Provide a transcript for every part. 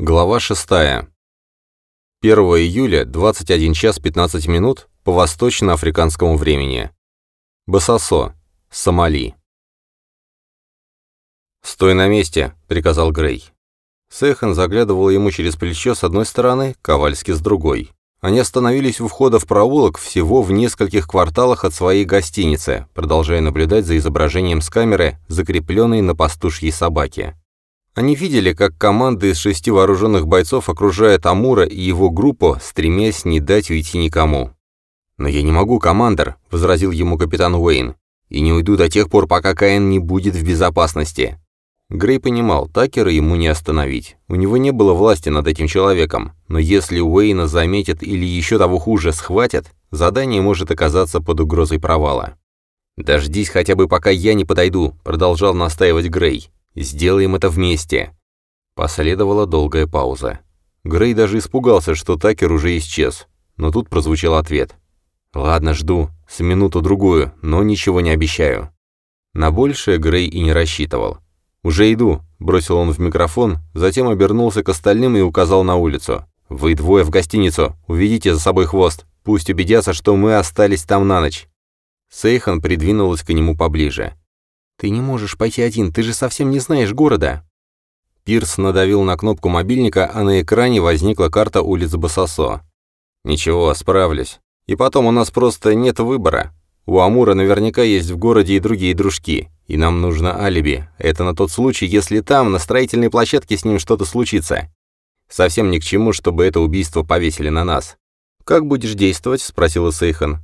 Глава 6. 1 июля, 21 час 15 минут по восточно-африканскому времени. Басосо, Сомали. «Стой на месте», — приказал Грей. Сэхан заглядывал ему через плечо с одной стороны, Ковальский с другой. Они остановились у входа в проулок всего в нескольких кварталах от своей гостиницы, продолжая наблюдать за изображением с камеры, закрепленной на пастушьей собаке. Они видели, как команда из шести вооруженных бойцов окружает Амура и его группу, стремясь не дать уйти никому. «Но я не могу, командор», — возразил ему капитан Уэйн, «и не уйду до тех пор, пока Каин не будет в безопасности». Грей понимал, Такера ему не остановить. У него не было власти над этим человеком, но если Уэйна заметят или еще того хуже схватят, задание может оказаться под угрозой провала. «Дождись хотя бы, пока я не подойду», — продолжал настаивать Грей. Сделаем это вместе». Последовала долгая пауза. Грей даже испугался, что Такер уже исчез. Но тут прозвучал ответ. «Ладно, жду. С минуту-другую, но ничего не обещаю». На большее Грей и не рассчитывал. «Уже иду», — бросил он в микрофон, затем обернулся к остальным и указал на улицу. «Вы двое в гостиницу, уведите за собой хвост. Пусть убедятся, что мы остались там на ночь». Сейхан придвинулась к нему поближе. «Ты не можешь пойти один, ты же совсем не знаешь города». Пирс надавил на кнопку мобильника, а на экране возникла карта улиц Басосо. «Ничего, справлюсь. И потом у нас просто нет выбора. У Амура наверняка есть в городе и другие дружки, и нам нужно алиби. Это на тот случай, если там, на строительной площадке, с ним что-то случится. Совсем ни к чему, чтобы это убийство повесили на нас». «Как будешь действовать?» — спросила Сейхан.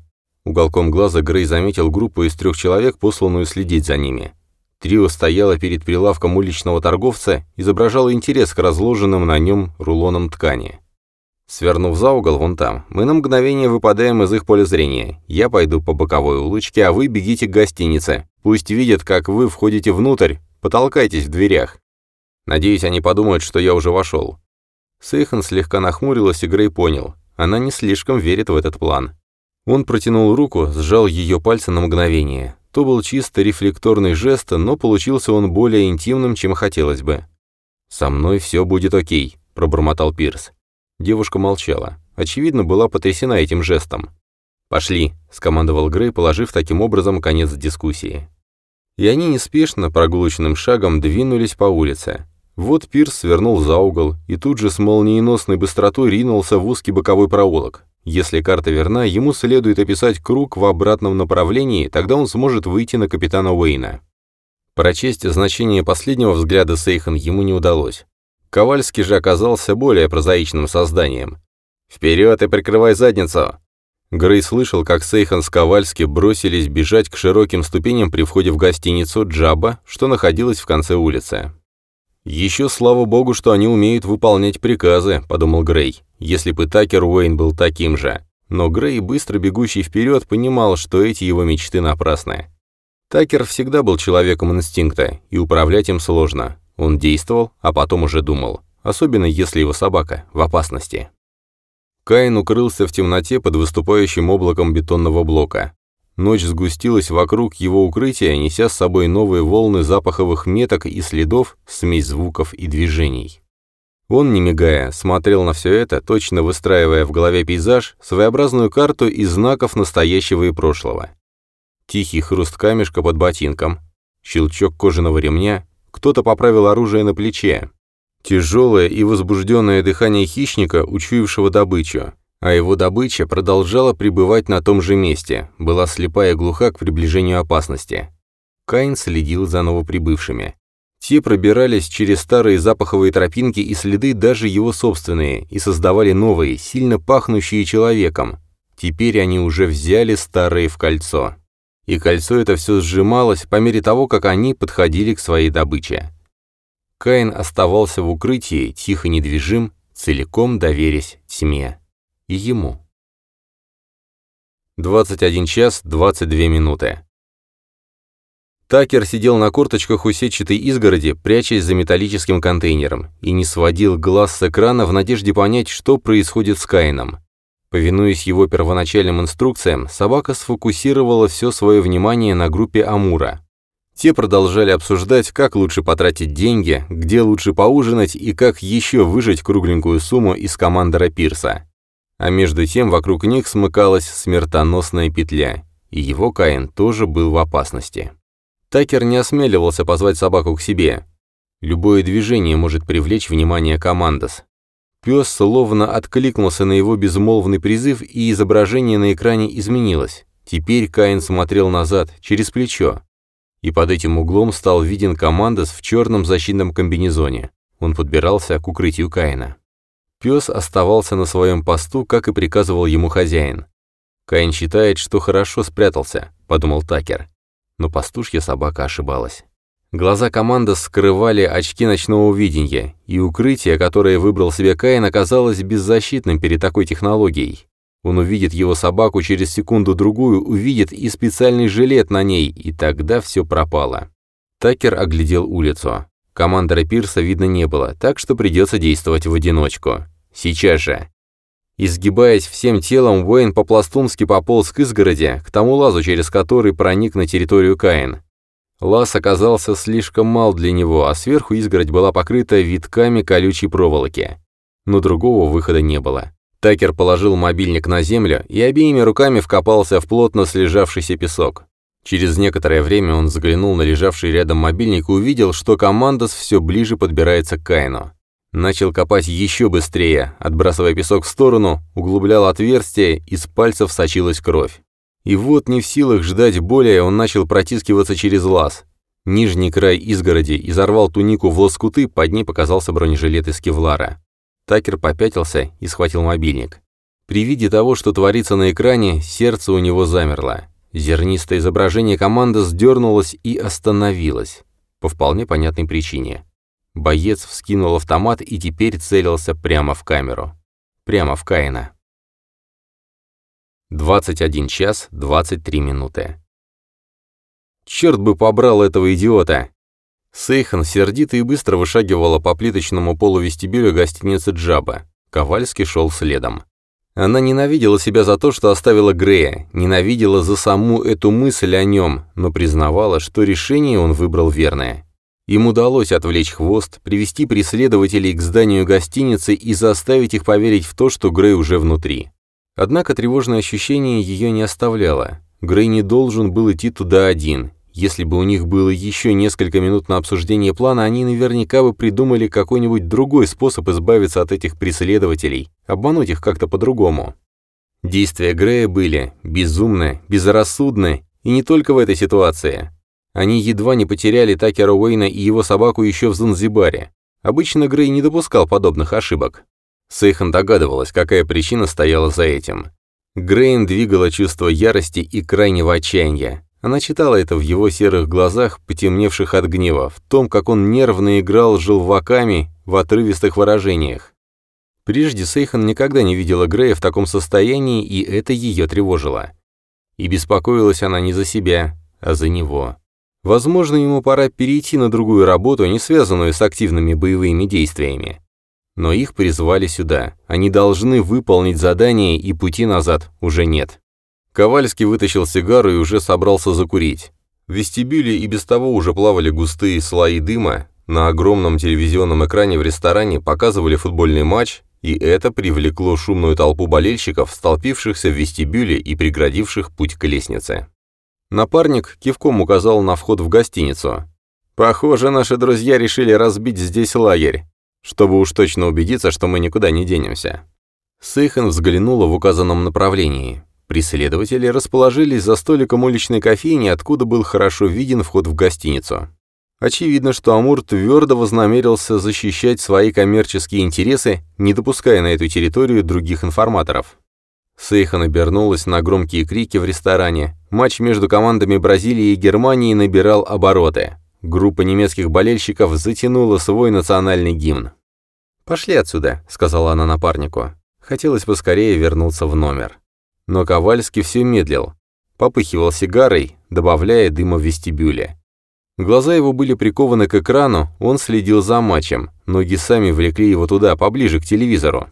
Уголком глаза Грей заметил группу из трех человек, посланную следить за ними. Трио стояло перед прилавком уличного торговца, изображало интерес к разложенным на нем рулонам ткани. Свернув за угол вон там, мы на мгновение выпадаем из их поля зрения. Я пойду по боковой улочке, а вы бегите к гостинице. Пусть видят, как вы входите внутрь, потолкайтесь в дверях. Надеюсь, они подумают, что я уже вошел. Сейхан слегка нахмурилась, и Грей понял. Она не слишком верит в этот план. Он протянул руку, сжал ее пальцы на мгновение. То был чисто рефлекторный жест, но получился он более интимным, чем хотелось бы. «Со мной все будет окей», — пробормотал Пирс. Девушка молчала. Очевидно, была потрясена этим жестом. «Пошли», — скомандовал Грей, положив таким образом конец дискуссии. И они неспешно, прогулочным шагом двинулись по улице. Вот Пирс свернул за угол и тут же с молниеносной быстротой ринулся в узкий боковой проулок. Если карта верна, ему следует описать круг в обратном направлении, тогда он сможет выйти на капитана Уэйна. Прочесть значение последнего взгляда Сейхан ему не удалось. Ковальский же оказался более прозаичным созданием. «Вперед и прикрывай задницу!» Грей слышал, как Сейхан с Ковальски бросились бежать к широким ступеням при входе в гостиницу «Джаба», что находилась в конце улицы. «Еще слава богу, что они умеют выполнять приказы», — подумал Грей, если бы Такер Уэйн был таким же. Но Грей, быстро бегущий вперед, понимал, что эти его мечты напрасны. Такер всегда был человеком инстинкта, и управлять им сложно. Он действовал, а потом уже думал, особенно если его собака в опасности. Каин укрылся в темноте под выступающим облаком бетонного блока. Ночь сгустилась вокруг его укрытия, неся с собой новые волны запаховых меток и следов, смесь звуков и движений. Он, не мигая, смотрел на все это, точно выстраивая в голове пейзаж, своеобразную карту из знаков настоящего и прошлого. Тихий хруст камешка под ботинком, щелчок кожаного ремня, кто-то поправил оружие на плече, тяжелое и возбужденное дыхание хищника, учуявшего добычу, а его добыча продолжала пребывать на том же месте, была слепая и глуха к приближению опасности. Каин следил за новоприбывшими. Те пробирались через старые запаховые тропинки и следы даже его собственные, и создавали новые, сильно пахнущие человеком. Теперь они уже взяли старые в кольцо. И кольцо это все сжималось по мере того, как они подходили к своей добыче. Каин оставался в укрытии, тихо недвижим, целиком доверясь тьме и ему. 21 час 22 минуты. Такер сидел на корточках у сетчатой изгороди, прячась за металлическим контейнером, и не сводил глаз с экрана в надежде понять, что происходит с Каином. Повинуясь его первоначальным инструкциям, собака сфокусировала все свое внимание на группе Амура. Те продолжали обсуждать, как лучше потратить деньги, где лучше поужинать и как еще выжать кругленькую сумму из командора Пирса. А между тем вокруг них смыкалась смертоносная петля, и его Каин тоже был в опасности. Такер не осмеливался позвать собаку к себе. Любое движение может привлечь внимание командос. Пес словно откликнулся на его безмолвный призыв, и изображение на экране изменилось. Теперь Каин смотрел назад, через плечо. И под этим углом стал виден командос в черном защитном комбинезоне. Он подбирался к укрытию Каина. Пес оставался на своем посту, как и приказывал ему хозяин. «Каин считает, что хорошо спрятался», — подумал Такер. Но пастушья собака ошибалась. Глаза команды скрывали очки ночного видения, и укрытие, которое выбрал себе Каин, оказалось беззащитным перед такой технологией. Он увидит его собаку через секунду-другую, увидит и специальный жилет на ней, и тогда все пропало. Такер оглядел улицу. Командора Пирса видно не было, так что придется действовать в одиночку. Сейчас же. Изгибаясь всем телом, Уэйн по-пластунски пополз к изгороди, к тому лазу, через который проник на территорию Каин. Лаз оказался слишком мал для него, а сверху изгородь была покрыта витками колючей проволоки. Но другого выхода не было. Такер положил мобильник на землю и обеими руками вкопался в плотно слежавшийся песок. Через некоторое время он заглянул на лежавший рядом мобильник и увидел, что командос все ближе подбирается к Кайну. Начал копать еще быстрее, отбрасывая песок в сторону, углублял отверстие, из пальцев сочилась кровь. И вот не в силах ждать более, он начал протискиваться через лаз. Нижний край изгороди изорвал тунику в лоскуты, под ней показался бронежилет из кевлара. Такер попятился и схватил мобильник. При виде того, что творится на экране, сердце у него замерло. Зернистое изображение команды сдернулось и остановилось. По вполне понятной причине. Боец вскинул автомат и теперь целился прямо в камеру. Прямо в Каина. 21 час 23 минуты. Черт бы побрал этого идиота! Сейхан сердито и быстро вышагивала по плиточному полу вестибюля гостиницы «Джаба». Ковальский шел следом. Она ненавидела себя за то, что оставила Грея, ненавидела за саму эту мысль о нем, но признавала, что решение он выбрал верное. Им удалось отвлечь хвост, привести преследователей к зданию гостиницы и заставить их поверить в то, что Грей уже внутри. Однако тревожное ощущение ее не оставляло. Грей не должен был идти туда один. Если бы у них было еще несколько минут на обсуждение плана, они наверняка бы придумали какой-нибудь другой способ избавиться от этих преследователей, обмануть их как-то по-другому. Действия Грея были безумны, безрассудны, и не только в этой ситуации. Они едва не потеряли Такера Уэйна и его собаку еще в Занзибаре. Обычно Грей не допускал подобных ошибок. Сейхан догадывалась, какая причина стояла за этим. Грейн двигало чувство ярости и крайнего отчаяния. Она читала это в его серых глазах, потемневших от гнева, в том, как он нервно играл желваками в отрывистых выражениях. Прежде Сейхан никогда не видела Грея в таком состоянии, и это ее тревожило. И беспокоилась она не за себя, а за него. Возможно, ему пора перейти на другую работу, не связанную с активными боевыми действиями. Но их призвали сюда. Они должны выполнить задание, и пути назад уже нет. Ковальский вытащил сигару и уже собрался закурить. В вестибюле и без того уже плавали густые слои дыма, на огромном телевизионном экране в ресторане показывали футбольный матч, и это привлекло шумную толпу болельщиков, столпившихся в вестибюле и преградивших путь к лестнице. Напарник кивком указал на вход в гостиницу. «Похоже, наши друзья решили разбить здесь лагерь чтобы уж точно убедиться, что мы никуда не денемся. Сейхан взглянула в указанном направлении. Преследователи расположились за столиком уличной кофейни, откуда был хорошо виден вход в гостиницу. Очевидно, что Амур твердо вознамерился защищать свои коммерческие интересы, не допуская на эту территорию других информаторов. Сейхан обернулась на громкие крики в ресторане. Матч между командами Бразилии и Германии набирал обороты. Группа немецких болельщиков затянула свой национальный гимн. «Пошли отсюда», — сказала она напарнику. Хотелось поскорее вернуться в номер. Но Ковальский все медлил. Попыхивал сигарой, добавляя дыма в вестибюле. Глаза его были прикованы к экрану, он следил за матчем, ноги сами влекли его туда, поближе к телевизору.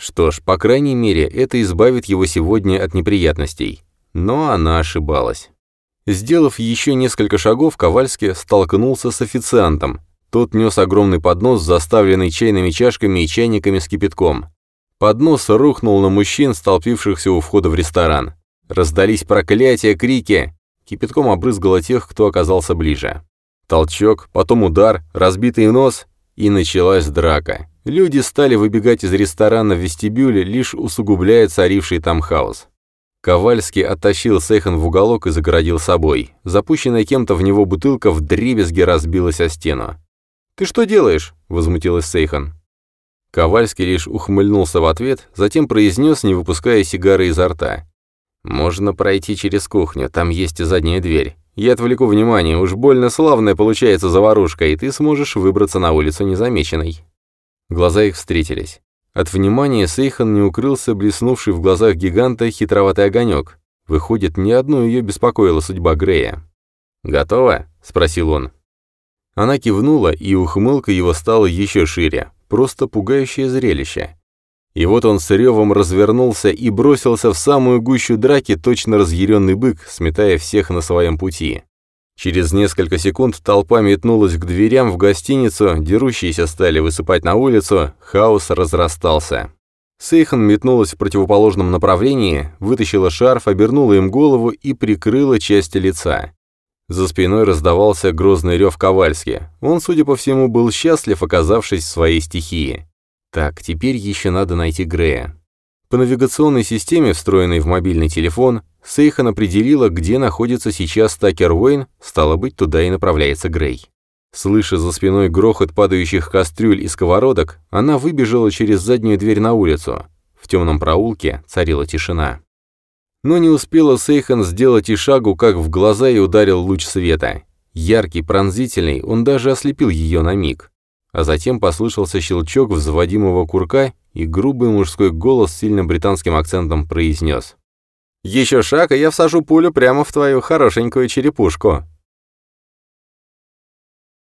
Что ж, по крайней мере, это избавит его сегодня от неприятностей. Но она ошибалась. Сделав еще несколько шагов, Ковальский столкнулся с официантом. Тот нес огромный поднос, заставленный чайными чашками и чайниками с кипятком. Поднос рухнул на мужчин, столпившихся у входа в ресторан. Раздались проклятия, крики. Кипятком обрызгало тех, кто оказался ближе. Толчок, потом удар, разбитый нос, и началась драка. Люди стали выбегать из ресторана в вестибюле, лишь усугубляя царивший там хаос. Ковальский оттащил Сейхан в уголок и загородил собой. Запущенная кем-то в него бутылка в дребезге разбилась о стену. «Ты что делаешь?» — возмутилась Сейхан. Ковальский лишь ухмыльнулся в ответ, затем произнес, не выпуская сигары изо рта. «Можно пройти через кухню, там есть и задняя дверь. Я отвлеку внимание, уж больно славная получается заварушка, и ты сможешь выбраться на улицу незамеченной». Глаза их встретились. От внимания Сейхан не укрылся блеснувший в глазах гиганта хитроватый огонек. Выходит, ни одну ее беспокоила судьба Грея. «Готово?» — спросил он. Она кивнула, и ухмылка его стала еще шире. Просто пугающее зрелище. И вот он с ревом развернулся и бросился в самую гущу драки, точно разъяренный бык, сметая всех на своем пути. Через несколько секунд толпа метнулась к дверям в гостиницу, дерущиеся стали высыпать на улицу, хаос разрастался. Сейхан метнулась в противоположном направлении, вытащила шарф, обернула им голову и прикрыла часть лица. За спиной раздавался грозный рев Ковальски. Он, судя по всему, был счастлив, оказавшись в своей стихии. Так, теперь еще надо найти Грея. По навигационной системе, встроенной в мобильный телефон, Сейхан определила, где находится сейчас Такер Уэйн, стало быть, туда и направляется Грей. Слыша за спиной грохот падающих кастрюль и сковородок, она выбежала через заднюю дверь на улицу. В темном проулке царила тишина. Но не успела Сейхан сделать и шагу, как в глаза ей ударил луч света. Яркий, пронзительный, он даже ослепил ее на миг. А затем послышался щелчок взводимого курка, и грубый мужской голос с сильным британским акцентом произнес. «Еще шаг, и я всажу пулю прямо в твою хорошенькую черепушку».